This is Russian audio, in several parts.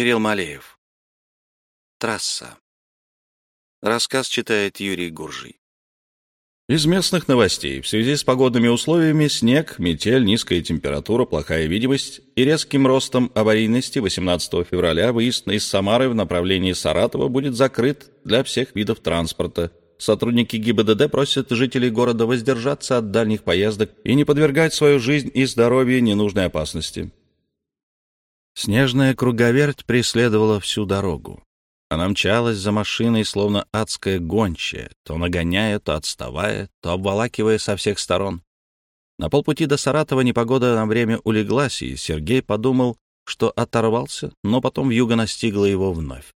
Кирилл Малеев. Трасса. Рассказ читает Юрий Гуржий. Из местных новостей. В связи с погодными условиями снег, метель, низкая температура, плохая видимость и резким ростом аварийности 18 февраля выезд из Самары в направлении Саратова будет закрыт для всех видов транспорта. Сотрудники ГИБДД просят жителей города воздержаться от дальних поездок и не подвергать свою жизнь и здоровье ненужной опасности. Снежная круговерть преследовала всю дорогу. Она мчалась за машиной, словно адская гончая, то нагоняя, то отставая, то обволакивая со всех сторон. На полпути до Саратова непогода на время улеглась, и Сергей подумал, что оторвался, но потом вьюга настигла его вновь.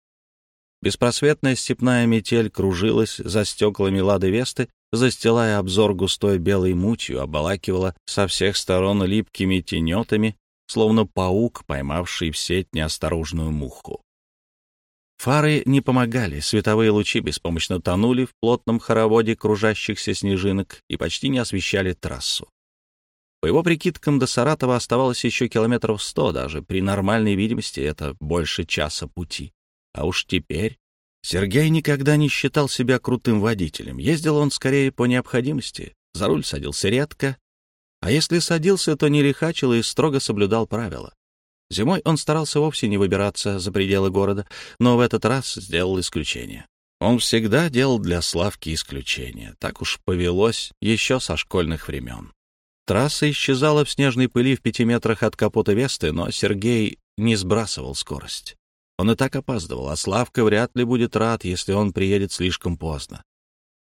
Беспросветная степная метель кружилась за стеклами Лады Весты, застилая обзор густой белой мутью, обволакивала со всех сторон липкими тенетами, словно паук, поймавший в сеть неосторожную муху. Фары не помогали, световые лучи беспомощно тонули в плотном хороводе кружащихся снежинок и почти не освещали трассу. По его прикидкам, до Саратова оставалось еще километров сто, даже при нормальной видимости это больше часа пути. А уж теперь... Сергей никогда не считал себя крутым водителем. Ездил он скорее по необходимости. За руль садился редко, а если садился, то не лихачил и строго соблюдал правила. Зимой он старался вовсе не выбираться за пределы города, но в этот раз сделал исключение. Он всегда делал для Славки исключение. Так уж повелось еще со школьных времен. Трасса исчезала в снежной пыли в пяти метрах от капота Весты, но Сергей не сбрасывал скорость. Он и так опаздывал, а Славка вряд ли будет рад, если он приедет слишком поздно.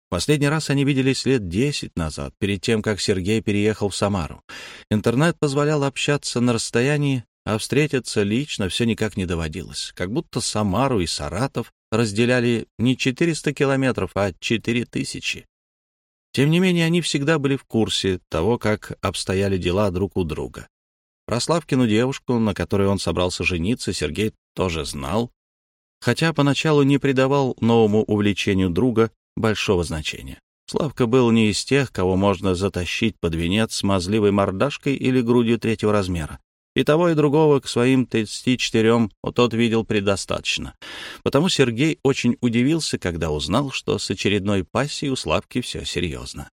Последний раз они виделись лет десять назад, перед тем, как Сергей переехал в Самару. Интернет позволял общаться на расстоянии, а встретиться лично все никак не доводилось. Как будто Самару и Саратов разделяли не 400 километров, а 4000. Тем не менее, они всегда были в курсе того, как обстояли дела друг у друга. Про Славкину девушку, на которой он собрался жениться, Сергей тоже знал, хотя поначалу не придавал новому увлечению друга большого значения. Славка был не из тех, кого можно затащить под венец смазливой мордашкой или грудью третьего размера. И того, и другого к своим 34 тот видел предостаточно. Потому Сергей очень удивился, когда узнал, что с очередной пассией у Славки все серьезно.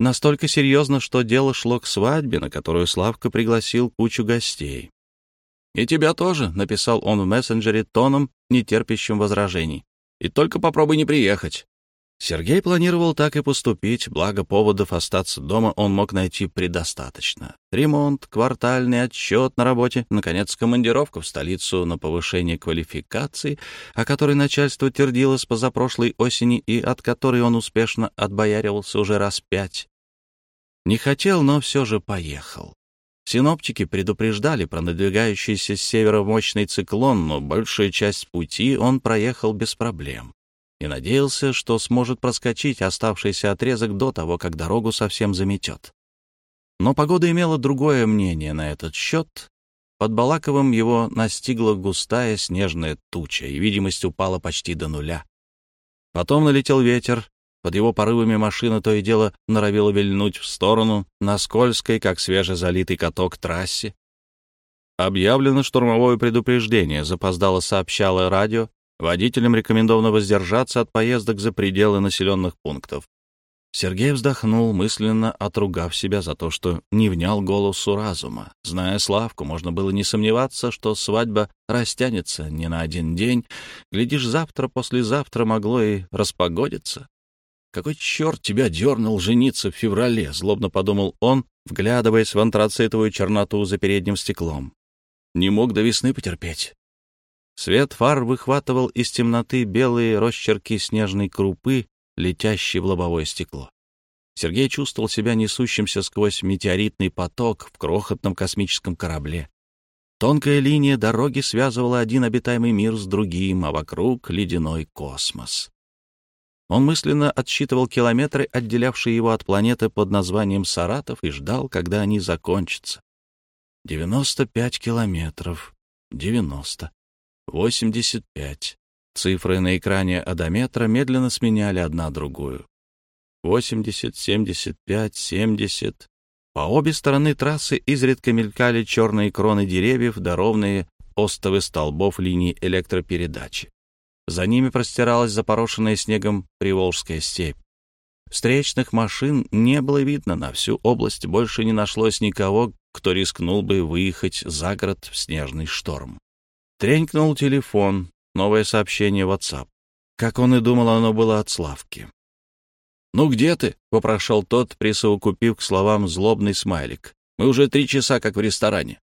Настолько серьезно, что дело шло к свадьбе, на которую Славка пригласил кучу гостей. «И тебя тоже», — написал он в мессенджере тоном, нетерпящим возражений. «И только попробуй не приехать. Сергей планировал так и поступить, благо поводов остаться дома он мог найти предостаточно. Ремонт, квартальный отчет на работе, наконец, командировка в столицу на повышение квалификации, о которой начальство твердило с позапрошлой осени и от которой он успешно отбояривался уже раз пять. Не хотел, но все же поехал. Синоптики предупреждали про надвигающийся с севера мощный циклон, но большую часть пути он проехал без проблем и надеялся, что сможет проскочить оставшийся отрезок до того, как дорогу совсем заметет. Но погода имела другое мнение на этот счет. Под Балаковым его настигла густая снежная туча, и видимость упала почти до нуля. Потом налетел ветер, под его порывами машина то и дело норовила вильнуть в сторону на скользкой, как свежезалитый каток, трассе. Объявлено штурмовое предупреждение, запоздало сообщало радио, Водителям рекомендовано воздержаться от поездок за пределы населенных пунктов. Сергей вздохнул, мысленно отругав себя за то, что не внял голосу разума. Зная Славку, можно было не сомневаться, что свадьба растянется не на один день. Глядишь, завтра, послезавтра могло и распогодиться. «Какой черт тебя дернул жениться в феврале?» — злобно подумал он, вглядываясь в антрацитовую черноту за передним стеклом. «Не мог до весны потерпеть. Свет фар выхватывал из темноты белые росчерки снежной крупы, летящие в лобовое стекло. Сергей чувствовал себя несущимся сквозь метеоритный поток в крохотном космическом корабле. Тонкая линия дороги связывала один обитаемый мир с другим, а вокруг — ледяной космос. Он мысленно отсчитывал километры, отделявшие его от планеты под названием Саратов, и ждал, когда они закончатся. Девяносто пять километров. Девяносто. 85. Цифры на экране одометра медленно сменяли одна другую. 80, 75, 70. По обе стороны трассы изредка мелькали черные кроны деревьев да ровные остовы столбов линии электропередачи. За ними простиралась запорошенная снегом Приволжская степь. Встречных машин не было видно на всю область, больше не нашлось никого, кто рискнул бы выехать за город в снежный шторм. Тренькнул телефон, новое сообщение в WhatsApp. Как он и думал, оно было от Славки. «Ну где ты?» — попрошел тот, присовокупив к словам злобный смайлик. «Мы уже три часа как в ресторане».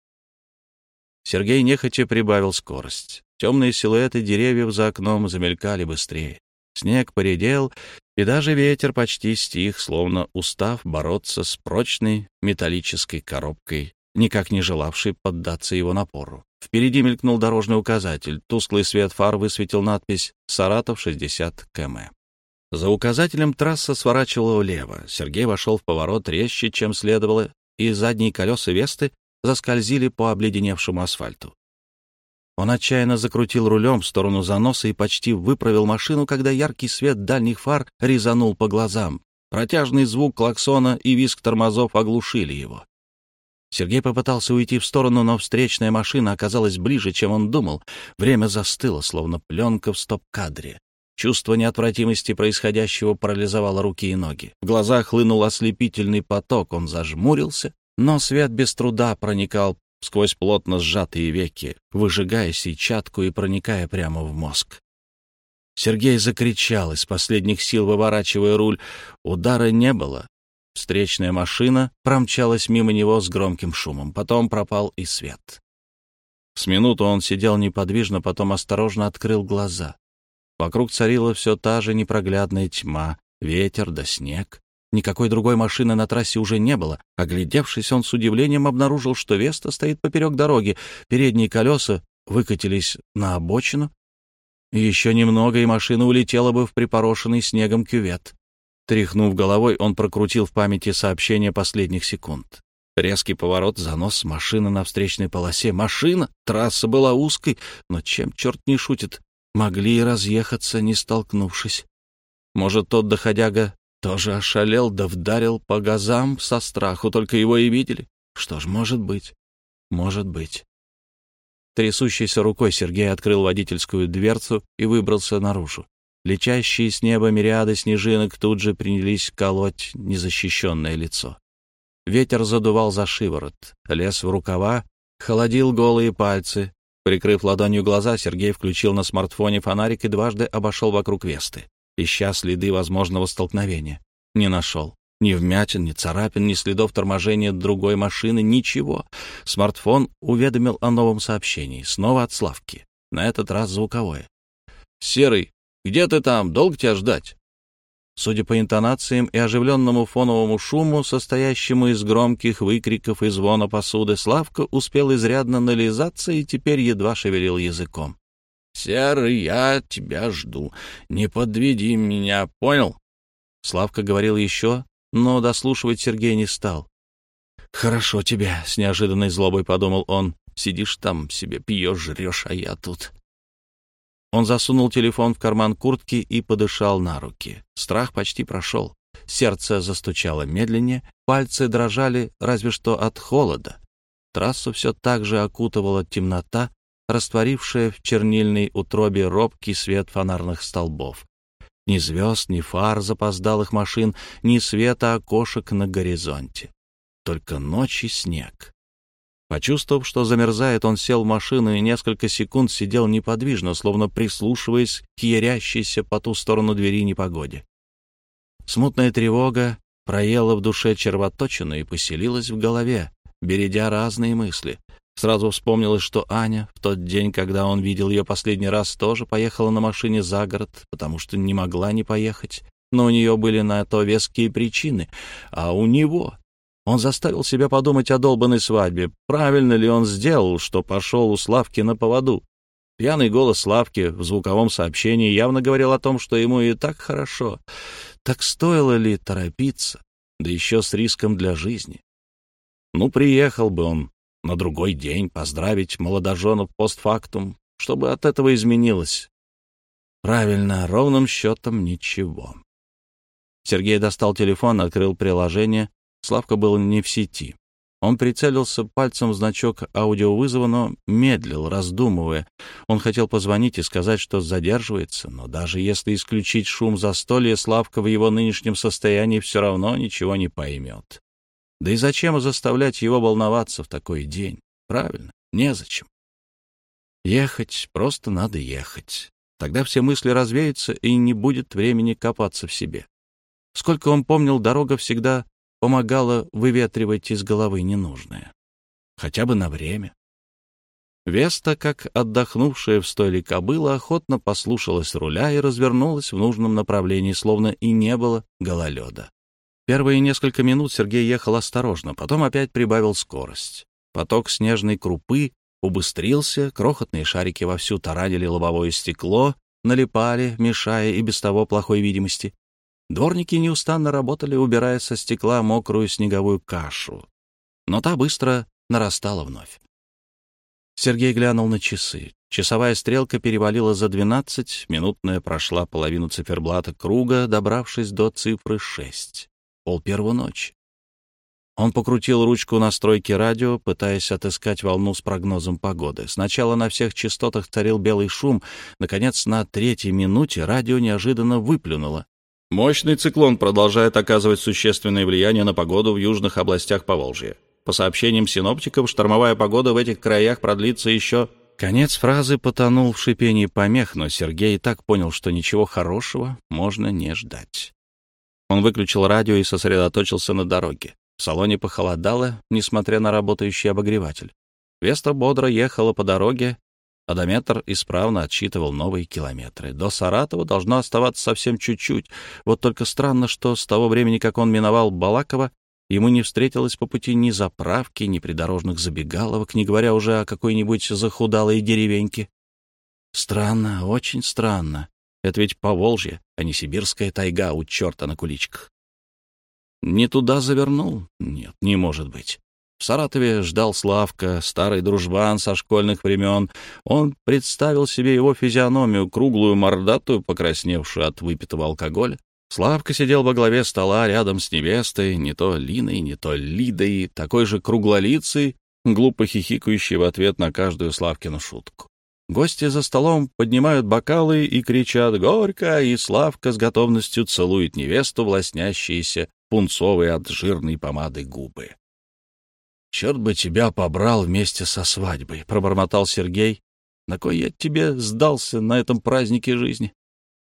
Сергей нехотя прибавил скорость. Темные силуэты деревьев за окном замелькали быстрее. Снег поредел, и даже ветер почти стих, словно устав бороться с прочной металлической коробкой, никак не желавшей поддаться его напору. Впереди мелькнул дорожный указатель. Тусклый свет фар высветил надпись «Саратов, 60 км». За указателем трасса сворачивала влево. Сергей вошел в поворот резче, чем следовало, и задние колеса Весты заскользили по обледеневшему асфальту. Он отчаянно закрутил рулем в сторону заноса и почти выправил машину, когда яркий свет дальних фар резанул по глазам. Протяжный звук клаксона и визг тормозов оглушили его. Сергей попытался уйти в сторону, но встречная машина оказалась ближе, чем он думал. Время застыло, словно пленка в стоп-кадре. Чувство неотвратимости происходящего парализовало руки и ноги. В глазах хлынул ослепительный поток, он зажмурился, но свет без труда проникал сквозь плотно сжатые веки, выжигая сетчатку и проникая прямо в мозг. Сергей закричал из последних сил, выворачивая руль. Удара не было. Встречная машина промчалась мимо него с громким шумом. Потом пропал и свет. С минуту он сидел неподвижно, потом осторожно открыл глаза. Вокруг царила все та же непроглядная тьма, ветер да снег. Никакой другой машины на трассе уже не было. Оглядевшись, он с удивлением обнаружил, что Веста стоит поперек дороги. Передние колеса выкатились на обочину. Еще немного, и машина улетела бы в припорошенный снегом кювет. Тряхнув головой, он прокрутил в памяти сообщения последних секунд. Резкий поворот, занос машины на встречной полосе. Машина! Трасса была узкой, но чем черт не шутит, могли и разъехаться, не столкнувшись. Может, тот доходяга тоже ошалел да вдарил по газам со страху, только его и видели. Что ж, может быть, может быть. Трясущейся рукой Сергей открыл водительскую дверцу и выбрался наружу. Летящие с неба мириады снежинок тут же принялись колоть незащищенное лицо. Ветер задувал за шиворот, лез в рукава, холодил голые пальцы. Прикрыв ладонью глаза, Сергей включил на смартфоне фонарик и дважды обошел вокруг Весты ища следы возможного столкновения. Не нашел. Ни вмятин, ни царапин, ни следов торможения другой машины, ничего. Смартфон уведомил о новом сообщении. Снова от Славки. На этот раз звуковое. «Серый, где ты там? Долго тебя ждать?» Судя по интонациям и оживленному фоновому шуму, состоящему из громких выкриков и звона посуды, Славка успел изрядно нализаться и теперь едва шевелил языком. Серый, я тебя жду. Не подведи меня, понял? Славка говорил еще, но дослушивать Сергей не стал. «Хорошо тебе», — с неожиданной злобой подумал он. «Сидишь там себе, пьешь, жрешь, а я тут». Он засунул телефон в карман куртки и подышал на руки. Страх почти прошел. Сердце застучало медленнее, пальцы дрожали разве что от холода. Трассу все так же окутывала темнота, растворившая в чернильной утробе робкий свет фонарных столбов. Ни звезд, ни фар запоздалых машин, ни света окошек на горизонте. Только ночь и снег. Почувствовав, что замерзает, он сел в машину и несколько секунд сидел неподвижно, словно прислушиваясь к ярящейся по ту сторону двери непогоде. Смутная тревога проела в душе червоточину и поселилась в голове, бередя разные мысли. Сразу вспомнилось, что Аня в тот день, когда он видел ее последний раз, тоже поехала на машине за город, потому что не могла не поехать. Но у нее были на то веские причины. А у него... Он заставил себя подумать о долбанной свадьбе. Правильно ли он сделал, что пошел у Славки на поводу? Пьяный голос Славки в звуковом сообщении явно говорил о том, что ему и так хорошо. Так стоило ли торопиться? Да еще с риском для жизни. Ну, приехал бы он на другой день поздравить молодоженов постфактум, чтобы от этого изменилось. Правильно, ровным счетом ничего. Сергей достал телефон, открыл приложение. Славка был не в сети. Он прицелился пальцем в значок аудиовызова, но медлил, раздумывая. Он хотел позвонить и сказать, что задерживается, но даже если исключить шум застолья, Славка в его нынешнем состоянии все равно ничего не поймет. Да и зачем заставлять его волноваться в такой день? Правильно, незачем. Ехать, просто надо ехать. Тогда все мысли развеются, и не будет времени копаться в себе. Сколько он помнил, дорога всегда помогала выветривать из головы ненужное. Хотя бы на время. Веста, как отдохнувшая в стойле кобыла, охотно послушалась руля и развернулась в нужном направлении, словно и не было гололеда. Первые несколько минут Сергей ехал осторожно, потом опять прибавил скорость. Поток снежной крупы убыстрился, крохотные шарики вовсю таранили лобовое стекло, налипали, мешая и без того плохой видимости. Дворники неустанно работали, убирая со стекла мокрую снеговую кашу. Но та быстро нарастала вновь. Сергей глянул на часы. Часовая стрелка перевалила за двенадцать, минутная прошла половину циферблата круга, добравшись до цифры шесть. Пол первого ночи. Он покрутил ручку настройки радио, пытаясь отыскать волну с прогнозом погоды. Сначала на всех частотах царил белый шум. Наконец, на третьей минуте радио неожиданно выплюнуло. Мощный циклон продолжает оказывать существенное влияние на погоду в южных областях Поволжья. По сообщениям синоптиков, штормовая погода в этих краях продлится еще... Конец фразы потонул в шипении помех, но Сергей и так понял, что ничего хорошего можно не ждать. Он выключил радио и сосредоточился на дороге. В салоне похолодало, несмотря на работающий обогреватель. Веста бодро ехала по дороге, Одометр исправно отсчитывал новые километры. До Саратова должно оставаться совсем чуть-чуть. Вот только странно, что с того времени, как он миновал Балаково, ему не встретилось по пути ни заправки, ни придорожных забегаловок, не говоря уже о какой-нибудь захудалой деревеньке. Странно, очень странно. Это ведь Поволжье, а не сибирская тайга у черта на куличках. Не туда завернул? Нет, не может быть. В Саратове ждал Славка, старый дружбан со школьных времен. Он представил себе его физиономию, круглую, мордатую, покрасневшую от выпитого алкоголя. Славка сидел во главе стола рядом с невестой, не то Линой, не то Лидой, такой же круглолицей, глупо хихикающей в ответ на каждую Славкину шутку. Гости за столом поднимают бокалы и кричат «Горько!», и Славка с готовностью целует невесту в лоснящиеся пунцовые от жирной помады губы. «Черт бы тебя побрал вместе со свадьбой», — пробормотал Сергей. «На кой я тебе сдался на этом празднике жизни?»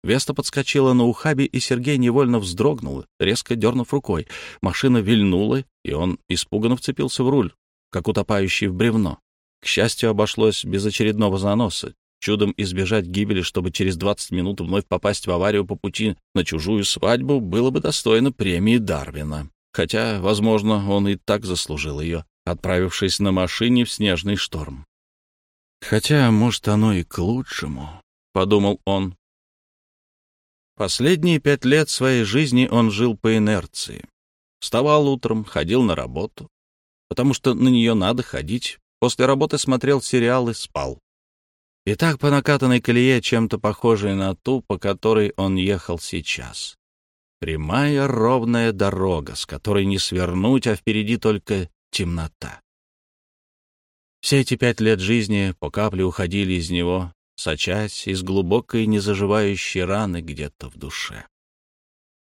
Веста подскочила на ухабе, и Сергей невольно вздрогнул, резко дернув рукой. Машина вильнула, и он испуганно вцепился в руль, как утопающий в бревно. К счастью, обошлось без очередного заноса. Чудом избежать гибели, чтобы через 20 минут вновь попасть в аварию по пути на чужую свадьбу, было бы достойно премии Дарвина хотя, возможно, он и так заслужил ее, отправившись на машине в снежный шторм. «Хотя, может, оно и к лучшему», — подумал он. Последние пять лет своей жизни он жил по инерции. Вставал утром, ходил на работу, потому что на нее надо ходить. После работы смотрел сериал и спал. И так по накатанной колее, чем-то похожей на ту, по которой он ехал сейчас. Прямая ровная дорога, с которой не свернуть, а впереди только темнота. Все эти пять лет жизни по капле уходили из него, сочась из глубокой незаживающей раны где-то в душе.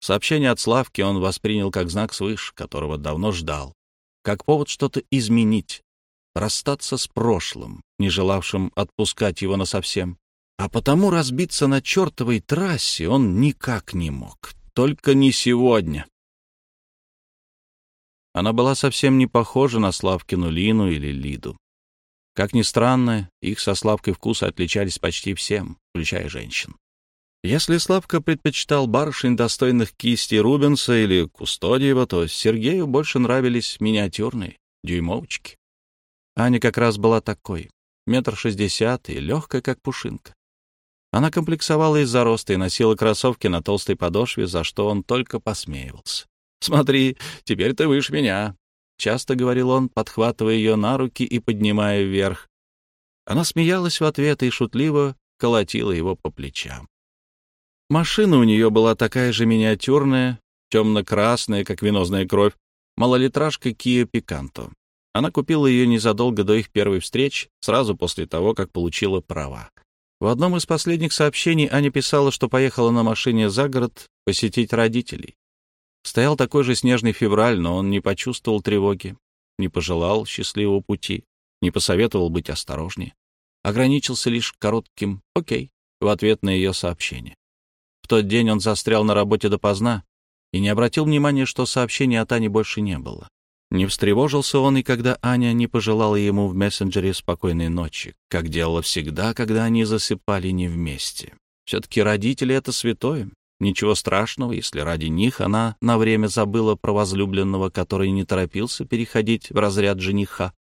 Сообщение от Славки он воспринял как знак свыше, которого давно ждал, как повод что-то изменить, расстаться с прошлым, не желавшим отпускать его насовсем. А потому разбиться на чертовой трассе он никак не мог, только не сегодня. Она была совсем не похожа на Славкину Лину или Лиду. Как ни странно, их со Славкой вкусы отличались почти всем, включая женщин. Если Славка предпочитал барышень, достойных кисти Рубенса или Кустодиева, то Сергею больше нравились миниатюрные, дюймовочки. Аня как раз была такой, метр шестьдесят и легкая, как пушинка. Она комплексовала из-за роста и носила кроссовки на толстой подошве, за что он только посмеивался. «Смотри, теперь ты выше меня», — часто говорил он, подхватывая ее на руки и поднимая вверх. Она смеялась в ответ и шутливо колотила его по плечам. Машина у нее была такая же миниатюрная, темно-красная, как венозная кровь, малолитражка Kia Picanto. Она купила ее незадолго до их первой встречи, сразу после того, как получила права. В одном из последних сообщений Аня писала, что поехала на машине за город посетить родителей. Стоял такой же снежный февраль, но он не почувствовал тревоги, не пожелал счастливого пути, не посоветовал быть осторожнее. Ограничился лишь коротким «Окей» в ответ на ее сообщение. В тот день он застрял на работе допоздна и не обратил внимания, что сообщения от Ани больше не было. Не встревожился он и когда Аня не пожелала ему в мессенджере спокойной ночи, как делала всегда, когда они засыпали не вместе. Все-таки родители — это святое. Ничего страшного, если ради них она на время забыла про возлюбленного, который не торопился переходить в разряд жениха.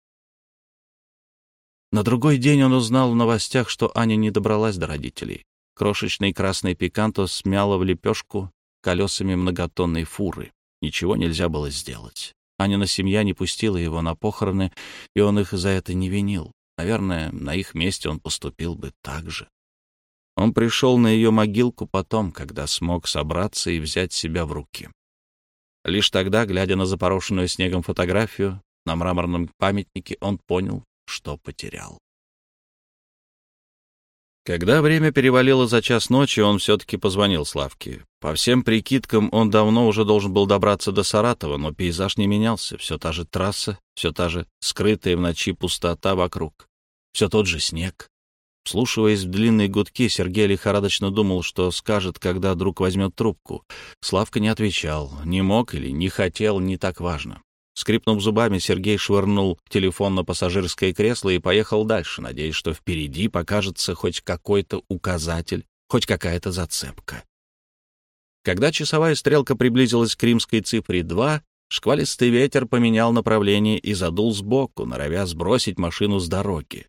На другой день он узнал в новостях, что Аня не добралась до родителей. Крошечный красный пиканто смяло в лепешку колесами многотонной фуры. Ничего нельзя было сделать. Анина семья не пустила его на похороны, и он их за это не винил. Наверное, на их месте он поступил бы так же. Он пришел на ее могилку потом, когда смог собраться и взять себя в руки. Лишь тогда, глядя на запорошенную снегом фотографию на мраморном памятнике, он понял, что потерял. Когда время перевалило за час ночи, он все-таки позвонил Славке. По всем прикидкам, он давно уже должен был добраться до Саратова, но пейзаж не менялся. Все та же трасса, все та же скрытая в ночи пустота вокруг, все тот же снег. Вслушиваясь в длинные гудки, Сергей лихорадочно думал, что скажет, когда друг возьмет трубку. Славка не отвечал, не мог или не хотел, не так важно. Скрипнув зубами, Сергей швырнул телефон на пассажирское кресло и поехал дальше, надеясь, что впереди покажется хоть какой-то указатель, хоть какая-то зацепка. Когда часовая стрелка приблизилась к римской цифре 2, шквалистый ветер поменял направление и задул сбоку, норовя сбросить машину с дороги.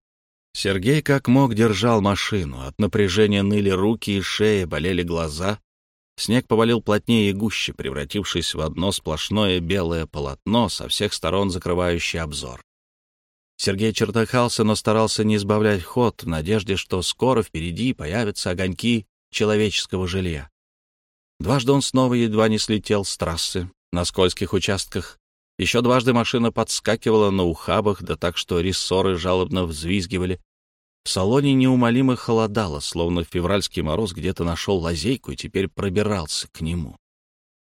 Сергей как мог держал машину. От напряжения ныли руки и шея, болели глаза. Снег повалил плотнее и гуще, превратившись в одно сплошное белое полотно, со всех сторон закрывающее обзор. Сергей чертыхался, но старался не избавлять ход, в надежде, что скоро впереди появятся огоньки человеческого жилья. Дважды он снова едва не слетел с трассы на скользких участках. Еще дважды машина подскакивала на ухабах, да так, что рессоры жалобно взвизгивали, в салоне неумолимо холодало, словно февральский мороз где-то нашел лазейку и теперь пробирался к нему.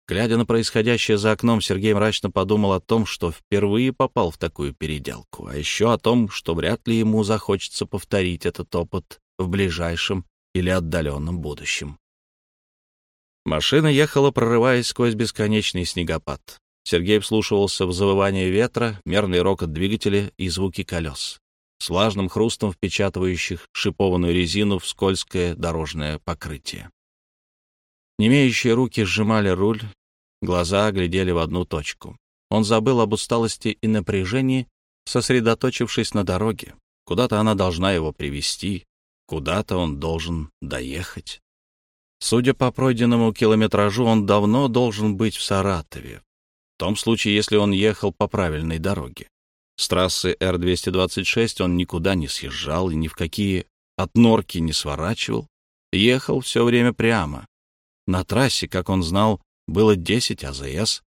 Глядя на происходящее за окном, Сергей мрачно подумал о том, что впервые попал в такую переделку, а еще о том, что вряд ли ему захочется повторить этот опыт в ближайшем или отдаленном будущем. Машина ехала, прорываясь сквозь бесконечный снегопад. Сергей вслушивался в завывание ветра, мерный рокот двигателя и звуки колес с влажным хрустом впечатывающих шипованную резину в скользкое дорожное покрытие. Немеющие руки сжимали руль, глаза глядели в одну точку. Он забыл об усталости и напряжении, сосредоточившись на дороге. Куда-то она должна его привести, куда-то он должен доехать. Судя по пройденному километражу, он давно должен быть в Саратове, в том случае, если он ехал по правильной дороге. С трассы Р-226 он никуда не съезжал и ни в какие от норки не сворачивал. Ехал все время прямо. На трассе, как он знал, было 10 АЗС,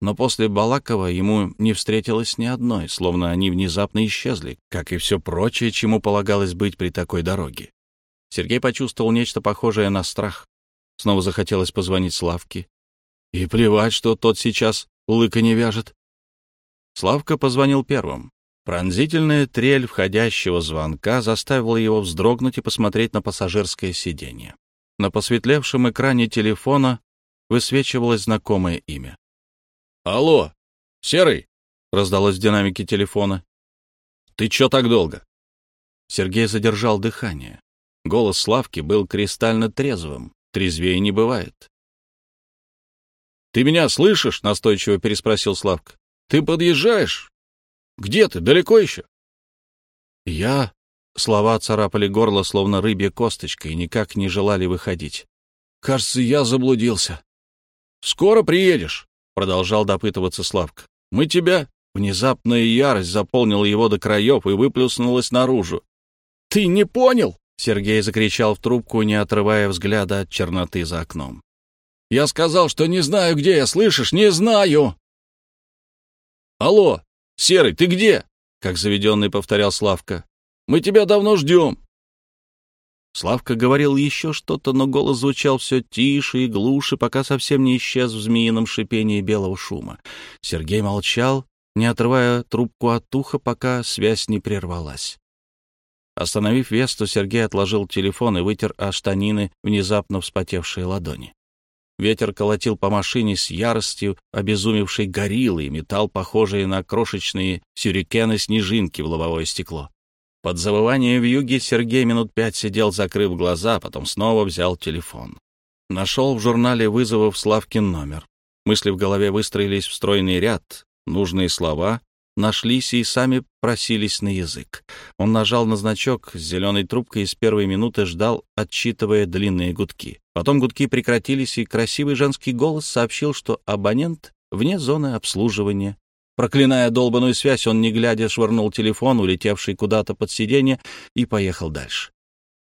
но после Балакова ему не встретилось ни одной, словно они внезапно исчезли, как и все прочее, чему полагалось быть при такой дороге. Сергей почувствовал нечто похожее на страх. Снова захотелось позвонить Славке. И плевать, что тот сейчас лыка не вяжет. Славка позвонил первым. Пронзительная трель входящего звонка заставила его вздрогнуть и посмотреть на пассажирское сиденье. На посветлевшем экране телефона высвечивалось знакомое имя. «Алло, Серый!» — раздалось в динамике телефона. «Ты чё так долго?» Сергей задержал дыхание. Голос Славки был кристально трезвым, трезвее не бывает. «Ты меня слышишь?» — настойчиво переспросил Славка. Ты подъезжаешь? Где ты? Далеко еще? Я... Слова царапали горло, словно рыбья косточка, и никак не желали выходить. Кажется, я заблудился. Скоро приедешь, продолжал допытываться Славка. Мы тебя... Внезапная ярость заполнила его до краев и выплюснулась наружу. «Ты не понял?» — Сергей закричал в трубку, не отрывая взгляда от черноты за окном. «Я сказал, что не знаю, где я, слышишь? Не знаю!» «Алло, Серый, ты где?» — как заведенный повторял Славка. «Мы тебя давно ждем». Славка говорил еще что-то, но голос звучал все тише и глуше, пока совсем не исчез в змеином шипении белого шума. Сергей молчал, не отрывая трубку от уха, пока связь не прервалась. Остановив Весту, Сергей отложил телефон и вытер о штанины внезапно вспотевшие ладони. Ветер колотил по машине с яростью обезумевшей гориллы и метал похожие на крошечные сюрикены снежинки в лобовое стекло. Под завывание юге Сергей минут пять сидел, закрыв глаза, потом снова взял телефон. Нашел в журнале вызовов Славкин номер. Мысли в голове выстроились в стройный ряд, нужные слова нашлись и сами просились на язык. Он нажал на значок с зеленой трубкой и с первой минуты ждал, отсчитывая длинные гудки. Потом гудки прекратились, и красивый женский голос сообщил, что абонент вне зоны обслуживания Проклиная долбанную связь, он, не глядя, швырнул телефон, улетевший куда-то под сиденье, и поехал дальше.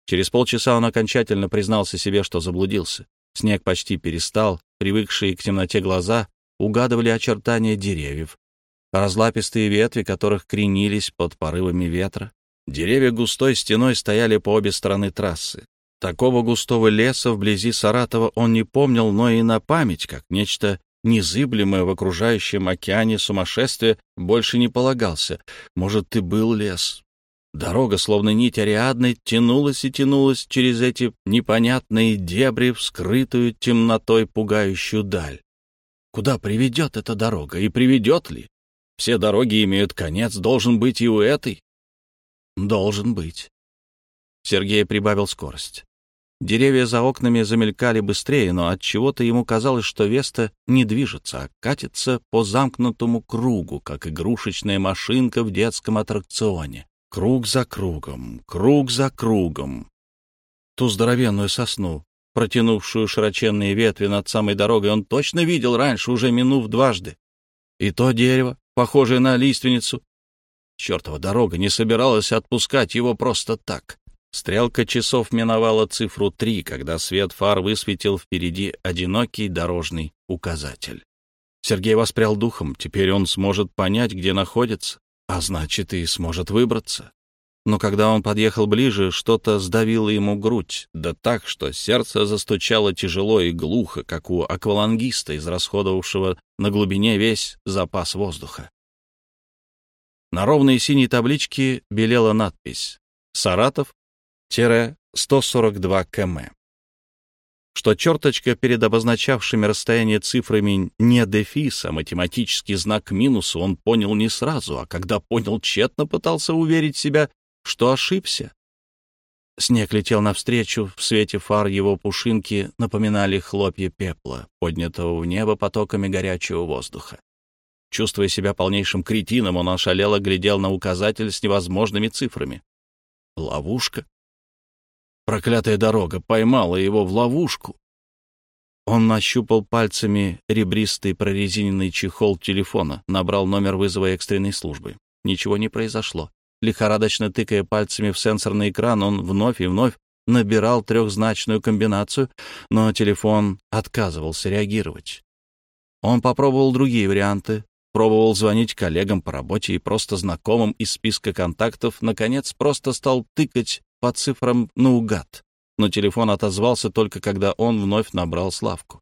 Через полчаса он окончательно признался себе, что заблудился. Снег почти перестал, привыкшие к темноте глаза угадывали очертания деревьев, разлапистые ветви которых кренились под порывами ветра. Деревья густой стеной стояли по обе стороны трассы. Такого густого леса вблизи Саратова он не помнил, но и на память, как нечто незыблемое в окружающем океане сумасшествие больше не полагался. Может, и был лес. Дорога, словно нить Ариадны, тянулась и тянулась через эти непонятные дебри в скрытую темнотой пугающую даль. Куда приведет эта дорога и приведет ли? Все дороги имеют конец, должен быть и у этой. Должен быть. Сергей прибавил скорость. Деревья за окнами замелькали быстрее, но от чего-то ему казалось, что Веста не движется, а катится по замкнутому кругу, как игрушечная машинка в детском аттракционе. Круг за кругом, круг за кругом. Ту здоровенную сосну, протянувшую широченные ветви над самой дорогой, он точно видел раньше, уже минув дважды. И то дерево, похожее на лиственницу. Чертова дорога не собиралась отпускать его просто так. Стрелка часов миновала цифру три, когда свет фар высветил впереди одинокий дорожный указатель. Сергей воспрял духом, теперь он сможет понять, где находится, а значит и сможет выбраться. Но когда он подъехал ближе, что-то сдавило ему грудь, да так, что сердце застучало тяжело и глухо, как у аквалангиста, израсходовавшего на глубине весь запас воздуха. На ровной синей табличке белела надпись «Саратов, 142 км. Что черточка перед обозначавшими расстояние цифрами не дефис, а математический знак минуса он понял не сразу, а когда понял, тщетно пытался уверить себя, что ошибся. Снег летел навстречу, в свете фар его пушинки напоминали хлопья пепла, поднятого в небо потоками горячего воздуха. Чувствуя себя полнейшим кретином, он ошалело глядел на указатель с невозможными цифрами. Ловушка? Проклятая дорога поймала его в ловушку. Он нащупал пальцами ребристый прорезиненный чехол телефона, набрал номер вызова экстренной службы. Ничего не произошло. Лихорадочно тыкая пальцами в сенсорный экран, он вновь и вновь набирал трехзначную комбинацию, но телефон отказывался реагировать. Он попробовал другие варианты, пробовал звонить коллегам по работе и просто знакомым из списка контактов, наконец просто стал тыкать по цифрам наугад, но телефон отозвался только когда он вновь набрал Славку.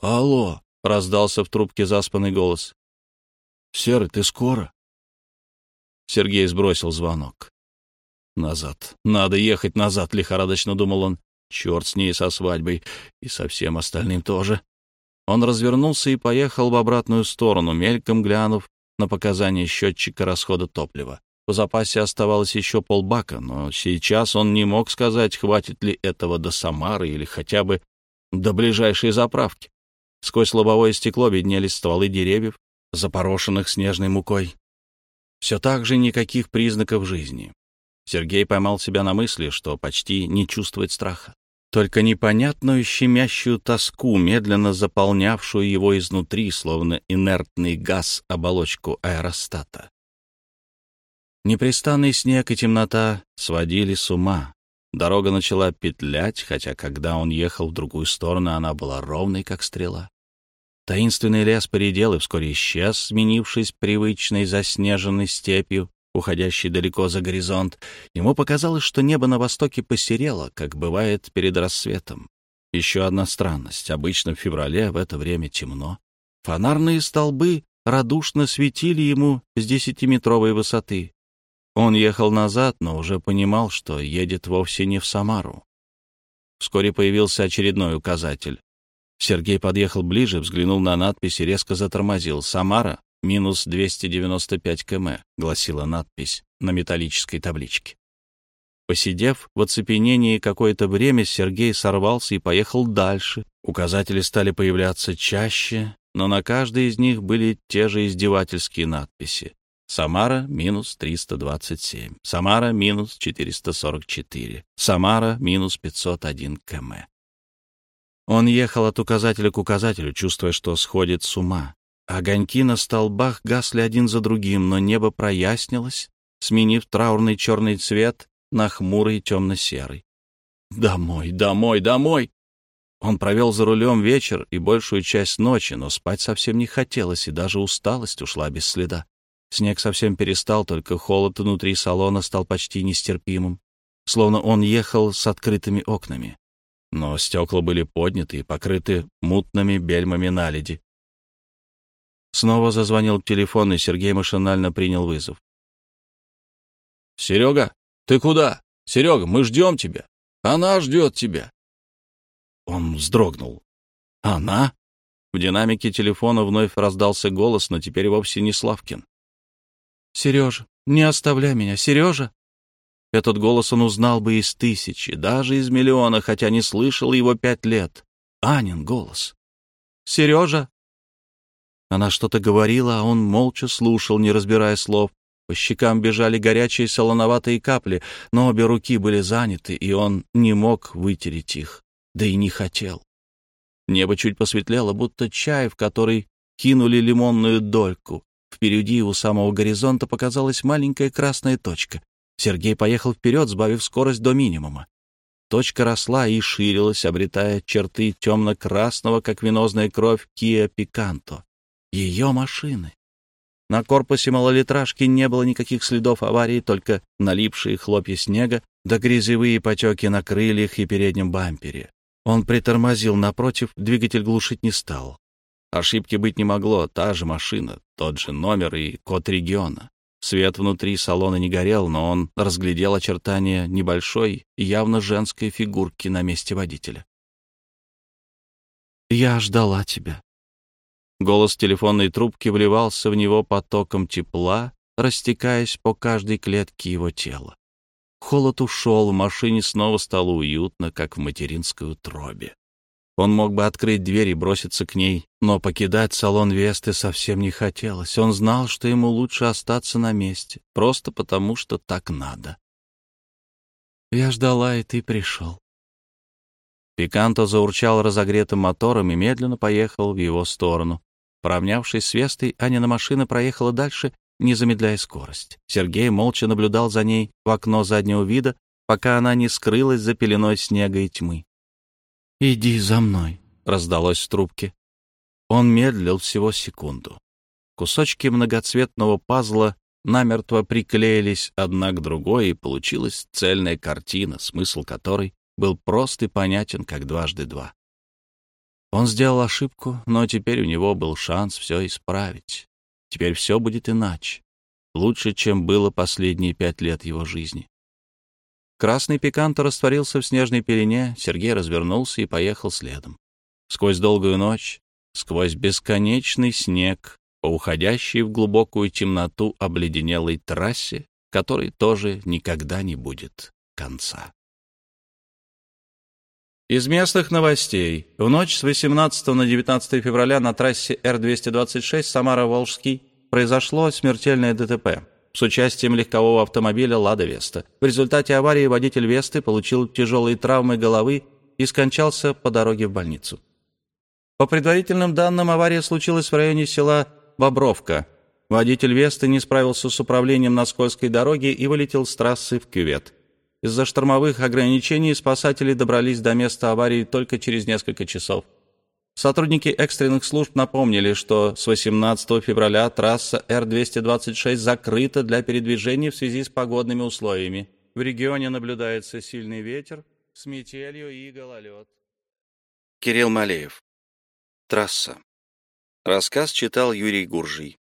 «Алло!» — раздался в трубке заспанный голос. «Серый, ты скоро?» Сергей сбросил звонок. «Назад. Надо ехать назад», — лихорадочно думал он. «Черт с ней со свадьбой. И со всем остальным тоже». Он развернулся и поехал в обратную сторону, мельком глянув на показания счетчика расхода топлива. В запасе оставалось еще полбака, но сейчас он не мог сказать, хватит ли этого до Самары или хотя бы до ближайшей заправки. Сквозь лобовое стекло виднелись стволы деревьев, запорошенных снежной мукой. Все так же никаких признаков жизни. Сергей поймал себя на мысли, что почти не чувствует страха. Только непонятную щемящую тоску, медленно заполнявшую его изнутри, словно инертный газ оболочку аэростата. Непрестанный снег и темнота сводили с ума. Дорога начала петлять, хотя когда он ехал в другую сторону, она была ровной, как стрела. Таинственный лес поредел и вскоре исчез, сменившись привычной заснеженной степью, уходящей далеко за горизонт. Ему показалось, что небо на востоке посерело, как бывает перед рассветом. Еще одна странность. Обычно в феврале в это время темно. Фонарные столбы радушно светили ему с десятиметровой высоты. Он ехал назад, но уже понимал, что едет вовсе не в Самару. Вскоре появился очередной указатель. Сергей подъехал ближе, взглянул на надпись и резко затормозил. «Самара, минус 295 км», — гласила надпись на металлической табличке. Посидев в оцепенении какое-то время, Сергей сорвался и поехал дальше. Указатели стали появляться чаще, но на каждой из них были те же издевательские надписи. Самара минус 327, Самара минус 444, Самара минус 501 км. Он ехал от указателя к указателю, чувствуя, что сходит с ума. Огоньки на столбах гасли один за другим, но небо прояснилось, сменив траурный черный цвет на хмурый темно-серый. «Домой, домой, домой!» Он провел за рулем вечер и большую часть ночи, но спать совсем не хотелось, и даже усталость ушла без следа. Снег совсем перестал, только холод внутри салона стал почти нестерпимым, словно он ехал с открытыми окнами. Но стекла были подняты и покрыты мутными бельмами наледи. Снова зазвонил телефон, и Сергей машинально принял вызов. «Серега, ты куда? Серега, мы ждем тебя. Она ждет тебя». Он вздрогнул. «Она?» В динамике телефона вновь раздался голос, но теперь вовсе не Славкин. «Сережа, не оставляй меня, Сережа!» Этот голос он узнал бы из тысячи, даже из миллиона, хотя не слышал его пять лет. Анин голос. «Сережа!» Она что-то говорила, а он молча слушал, не разбирая слов. По щекам бежали горячие солоноватые капли, но обе руки были заняты, и он не мог вытереть их, да и не хотел. Небо чуть посветлело, будто чай, в который кинули лимонную дольку. Впереди у самого горизонта показалась маленькая красная точка. Сергей поехал вперед, сбавив скорость до минимума. Точка росла и ширилась, обретая черты темно-красного, как венозная кровь, Kia Picanto. Ее машины. На корпусе малолитражки не было никаких следов аварии, только налипшие хлопья снега да грязевые потеки на крыльях и переднем бампере. Он притормозил напротив, двигатель глушить не стал. Ошибки быть не могло, та же машина, тот же номер и код региона. Свет внутри салона не горел, но он разглядел очертания небольшой, явно женской фигурки на месте водителя. «Я ждала тебя», Голос телефонной трубки вливался в него потоком тепла, растекаясь по каждой клетке его тела. Холод ушел, в машине снова стало уютно, как в материнской утробе. Он мог бы открыть дверь и броситься к ней, но покидать салон Весты совсем не хотелось. Он знал, что ему лучше остаться на месте, просто потому, что так надо. «Я ждала, и ты пришел». Пиканто заурчал разогретым мотором и медленно поехал в его сторону. Поравнявшись с Вестой, Анина машина проехала дальше, не замедляя скорость. Сергей молча наблюдал за ней в окно заднего вида, пока она не скрылась за пеленой снега и тьмы. «Иди за мной», — раздалось в трубке. Он медлил всего секунду. Кусочки многоцветного пазла намертво приклеились одна к другой, и получилась цельная картина, смысл которой был прост и понятен, как дважды два. Он сделал ошибку, но теперь у него был шанс все исправить. Теперь все будет иначе. Лучше, чем было последние пять лет его жизни. Красный пиканто растворился в снежной пелене, Сергей развернулся и поехал следом. Сквозь долгую ночь, сквозь бесконечный снег, по уходящей в глубокую темноту обледенелой трассе, которой тоже никогда не будет конца. Из местных новостей. В ночь с 18 на 19 февраля на трассе Р-226 Самара-Волжский произошло смертельное ДТП с участием легкового автомобиля «Лада Веста». В результате аварии водитель Весты получил тяжелые травмы головы и скончался по дороге в больницу. По предварительным данным, авария случилась в районе села Бобровка. Водитель Весты не справился с управлением на скользкой дороге и вылетел с трассы в кювет. Из-за штормовых ограничений спасатели добрались до места аварии только через несколько часов. Сотрудники экстренных служб напомнили, что с 18 февраля трасса Р-226 закрыта для передвижения в связи с погодными условиями. В регионе наблюдается сильный ветер с метелью и гололед. Кирилл Малеев. Трасса. Рассказ читал Юрий Гуржий.